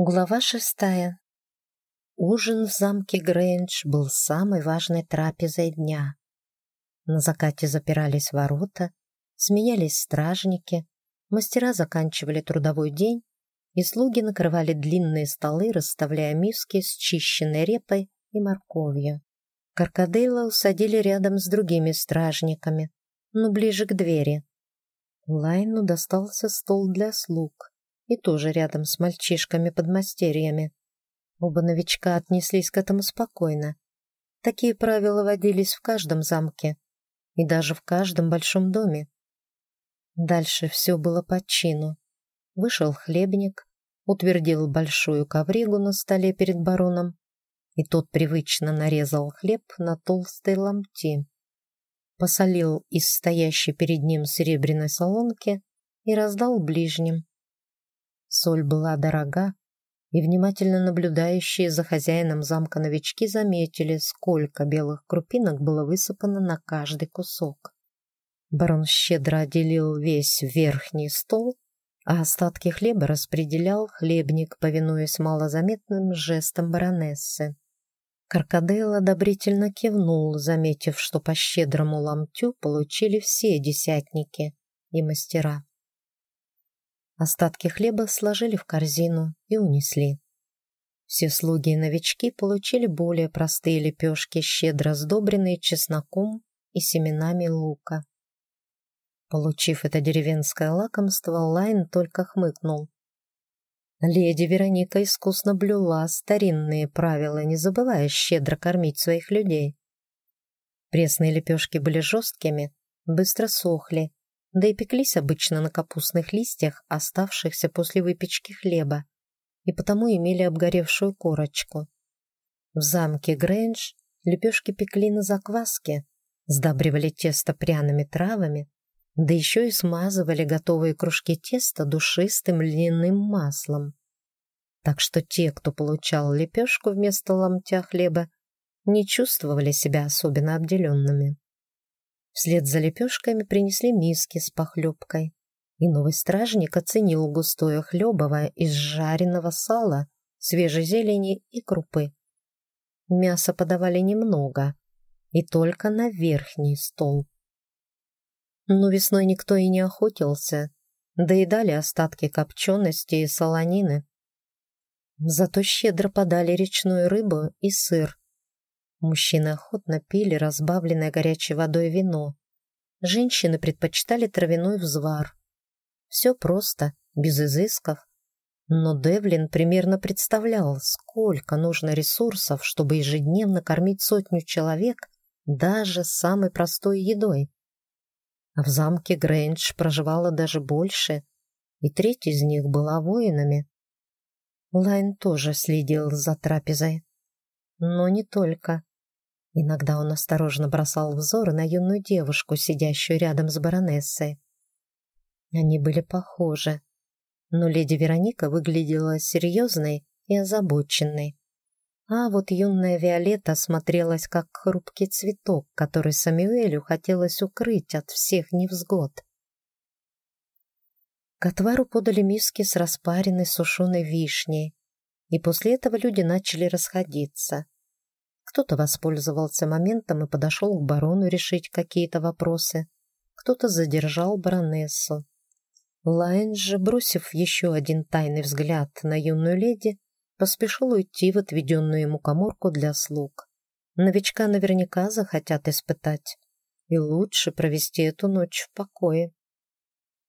Глава шестая. Ужин в замке Грэндж был самой важной трапезой дня. На закате запирались ворота, сменялись стражники, мастера заканчивали трудовой день, и слуги накрывали длинные столы, расставляя миски с чищенной репой и морковью. Каркадейла усадили рядом с другими стражниками, но ближе к двери. Лайну достался стол для слуг и тоже рядом с мальчишками-подмастерьями. Оба новичка отнеслись к этому спокойно. Такие правила водились в каждом замке и даже в каждом большом доме. Дальше все было по чину. Вышел хлебник, утвердил большую ковригу на столе перед бароном, и тот привычно нарезал хлеб на толстые ломти. Посолил из стоящей перед ним серебряной солонки и раздал ближним. Соль была дорога, и внимательно наблюдающие за хозяином замка новички заметили, сколько белых крупинок было высыпано на каждый кусок. Барон щедро отделил весь верхний стол, а остатки хлеба распределял хлебник, повинуясь малозаметным жестом баронессы. Каркадейл одобрительно кивнул, заметив, что по щедрому ломтю получили все десятники и мастера. Остатки хлеба сложили в корзину и унесли. Все слуги и новички получили более простые лепешки, щедро сдобренные чесноком и семенами лука. Получив это деревенское лакомство, Лайн только хмыкнул. Леди Вероника искусно блюла старинные правила, не забывая щедро кормить своих людей. Пресные лепешки были жесткими, быстро сохли, да и пеклись обычно на капустных листьях, оставшихся после выпечки хлеба, и потому имели обгоревшую корочку. В замке Грэндж лепешки пекли на закваске, сдабривали тесто пряными травами, да еще и смазывали готовые кружки теста душистым льняным маслом. Так что те, кто получал лепешку вместо ломтя хлеба, не чувствовали себя особенно обделенными. Вслед за лепешками принесли миски с похлебкой, и новый стражник оценил густое хлебовое из жареного сала, свежей зелени и крупы. Мяса подавали немного, и только на верхний стол. Но весной никто и не охотился, доедали остатки копчености и солонины. Зато щедро подали речную рыбу и сыр, Мужчины охотно пили разбавленное горячей водой вино. Женщины предпочитали травяной взвар. Все просто, без изысков. Но Девлин примерно представлял, сколько нужно ресурсов, чтобы ежедневно кормить сотню человек даже самой простой едой. А в замке Грэндж проживало даже больше, и треть из них была воинами. Лайн тоже следил за трапезой. Но не только. Иногда он осторожно бросал взоры на юную девушку, сидящую рядом с баронессой. Они были похожи, но леди Вероника выглядела серьезной и озабоченной. А вот юная Виолетта смотрелась как хрупкий цветок, который Самюэлю хотелось укрыть от всех невзгод. К отвару подали миски с распаренной сушеной вишней, и после этого люди начали расходиться. Кто-то воспользовался моментом и подошел к барону решить какие-то вопросы. Кто-то задержал баронессу. Лайн же, бросив еще один тайный взгляд на юную леди, поспешил уйти в отведенную ему коморку для слуг. Новичка наверняка захотят испытать, и лучше провести эту ночь в покое.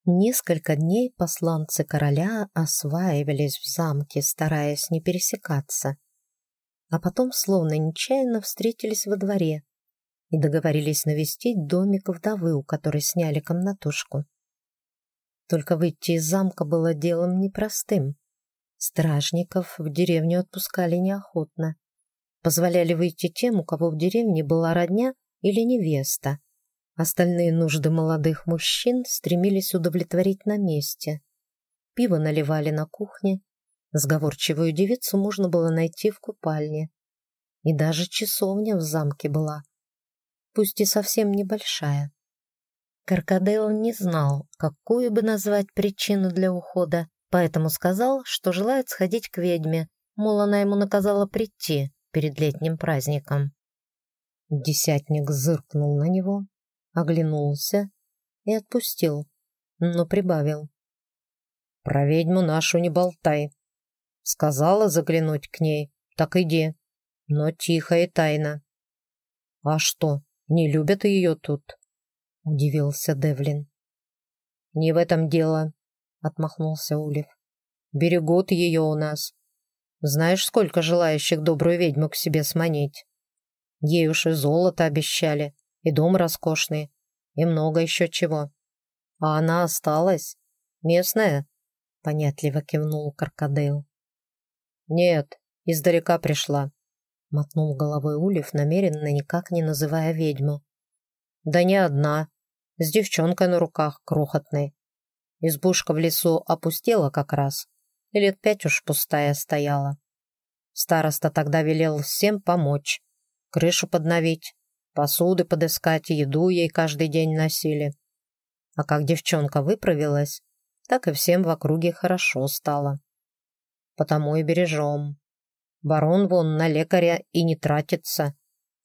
Несколько дней посланцы короля осваивались в замке, стараясь не пересекаться а потом словно нечаянно встретились во дворе и договорились навестить домик вдовы, у которой сняли комнатушку. Только выйти из замка было делом непростым. Стражников в деревню отпускали неохотно. Позволяли выйти тем, у кого в деревне была родня или невеста. Остальные нужды молодых мужчин стремились удовлетворить на месте. Пиво наливали на кухне, Сговорчивую девицу можно было найти в купальне. И даже часовня в замке была, пусть и совсем небольшая. Каркадейл не знал, какую бы назвать причину для ухода, поэтому сказал, что желает сходить к ведьме, мол, она ему наказала прийти перед летним праздником. Десятник зыркнул на него, оглянулся и отпустил, но прибавил. «Про ведьму нашу не болтай. Сказала заглянуть к ней, так иди, но тихо и тайно». «А что, не любят ее тут?» — удивился Девлин. «Не в этом дело», — отмахнулся Улев. «Берегут ее у нас. Знаешь, сколько желающих добрую ведьму к себе сманить? Ей уж и золото обещали, и дом роскошный, и много еще чего. А она осталась. Местная?» — понятливо кивнул Каркадейл. «Нет, издалека пришла», — мотнул головой Улев, намеренно никак не называя ведьму. «Да не одна, с девчонкой на руках крохотной. Избушка в лесу опустела как раз, и лет пять уж пустая стояла. Староста тогда велел всем помочь, крышу подновить, посуды подыскать, еду ей каждый день носили. А как девчонка выправилась, так и всем в округе хорошо стало. Потому и бережем. Барон вон на лекаря и не тратится,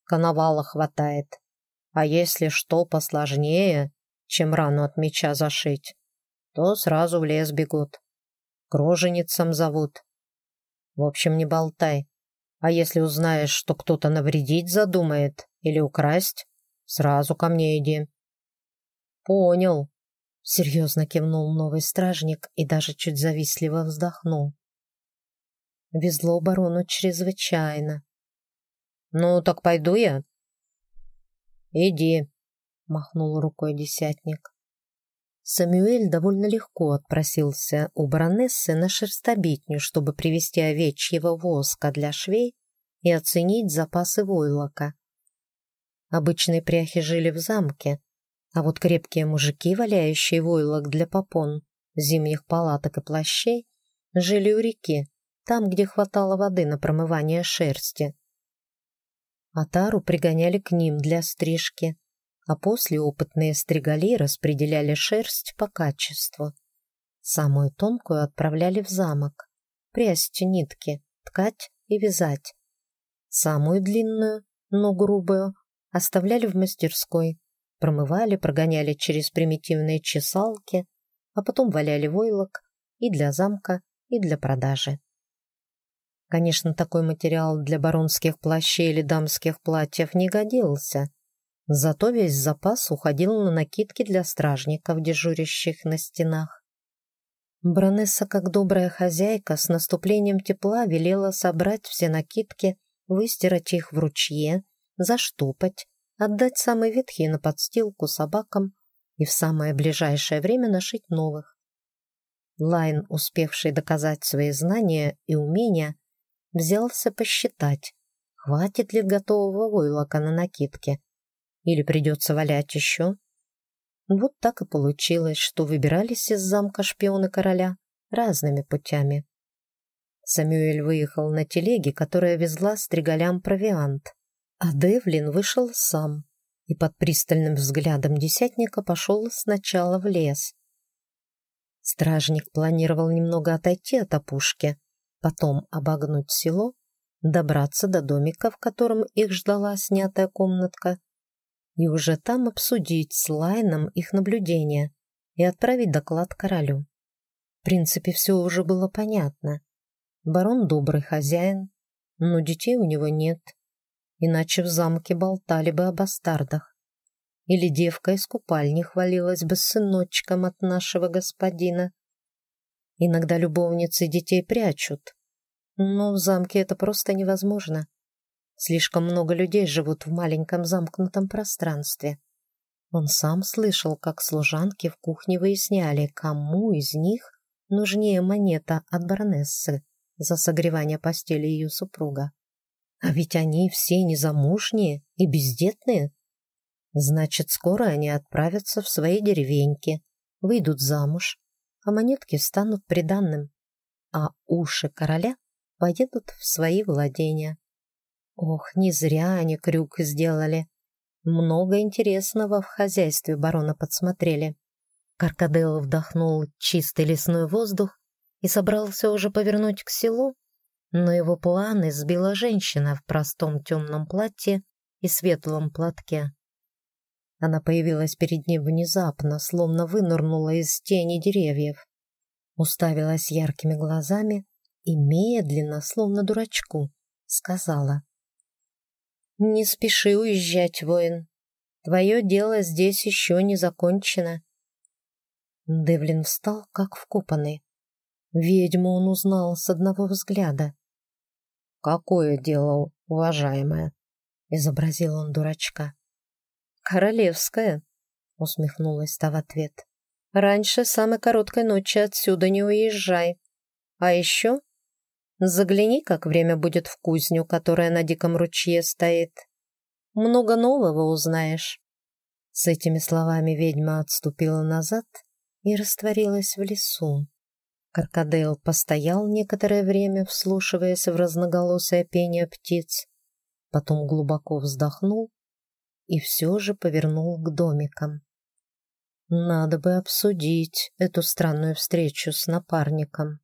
коновала хватает. А если что посложнее, чем рану от меча зашить, то сразу в лес бегут. Кроженицам зовут. В общем, не болтай. А если узнаешь, что кто-то навредить задумает или украсть, сразу ко мне иди. Понял. Серьезно кивнул новый стражник и даже чуть завистливо вздохнул. Везло барону чрезвычайно. «Ну, так пойду я?» «Иди», — махнул рукой десятник. Самюэль довольно легко отпросился у баронессы на шерстобитню, чтобы привезти овечьего воска для швей и оценить запасы войлока. Обычные пряхи жили в замке, а вот крепкие мужики, валяющие войлок для попон, зимних палаток и плащей, жили у реки, там, где хватало воды на промывание шерсти. Атару пригоняли к ним для стрижки, а после опытные стригали распределяли шерсть по качеству. Самую тонкую отправляли в замок, прясть нитки, ткать и вязать. Самую длинную, но грубую, оставляли в мастерской, промывали, прогоняли через примитивные чесалки, а потом валяли войлок и для замка, и для продажи. Конечно, такой материал для баронских плащей или дамских платьев не годился. Зато весь запас уходил на накидки для стражников, дежурящих на стенах. Бронесса, как добрая хозяйка, с наступлением тепла велела собрать все накидки, выстирать их в ручье, заштопать, отдать самые ветхие на подстилку собакам и в самое ближайшее время нашить новых. Лайн, успевший доказать свои знания и умения, взялся посчитать, хватит ли готового войлока на накидке, или придется валять еще. Вот так и получилось, что выбирались из замка шпионы короля разными путями. Самюэль выехал на телеге, которая везла стригалям провиант, а Девлин вышел сам и под пристальным взглядом десятника пошел сначала в лес. Стражник планировал немного отойти от опушки, потом обогнуть село, добраться до домика, в котором их ждала снятая комнатка, и уже там обсудить с Лайном их наблюдения и отправить доклад королю. В принципе, все уже было понятно. Барон добрый хозяин, но детей у него нет, иначе в замке болтали бы о бастардах. Или девка из купальни хвалилась бы сыночком от нашего господина. Иногда любовницы детей прячут. Но в замке это просто невозможно. Слишком много людей живут в маленьком замкнутом пространстве. Он сам слышал, как служанки в кухне выясняли, кому из них нужнее монета от баронессы за согревание постели ее супруга. А ведь они все незамужние и бездетные. Значит, скоро они отправятся в свои деревеньки, выйдут замуж, а монетки станут приданным, а уши короля поедут в свои владения. Ох, не зря они крюк сделали. Много интересного в хозяйстве барона подсмотрели. Каркадел вдохнул чистый лесной воздух и собрался уже повернуть к селу, но его планы сбила женщина в простом темном платье и светлом платке. Она появилась перед ним внезапно, словно вынырнула из тени деревьев. Уставилась яркими глазами и медленно, словно дурачку, сказала. «Не спеши уезжать, воин. Твое дело здесь еще не закончено». Девлин встал, как вкопанный. Ведьму он узнал с одного взгляда. «Какое дело, уважаемая?» — изобразил он дурачка. «Королевское», — усмехнулась та в ответ. «Раньше самой короткой ночи отсюда не уезжай. А еще загляни, как время будет в кузню, которая на диком ручье стоит. Много нового узнаешь». С этими словами ведьма отступила назад и растворилась в лесу. Каркадейл постоял некоторое время, вслушиваясь в разноголосое пение птиц, потом глубоко вздохнул и все же повернул к домикам. Надо бы обсудить эту странную встречу с напарником.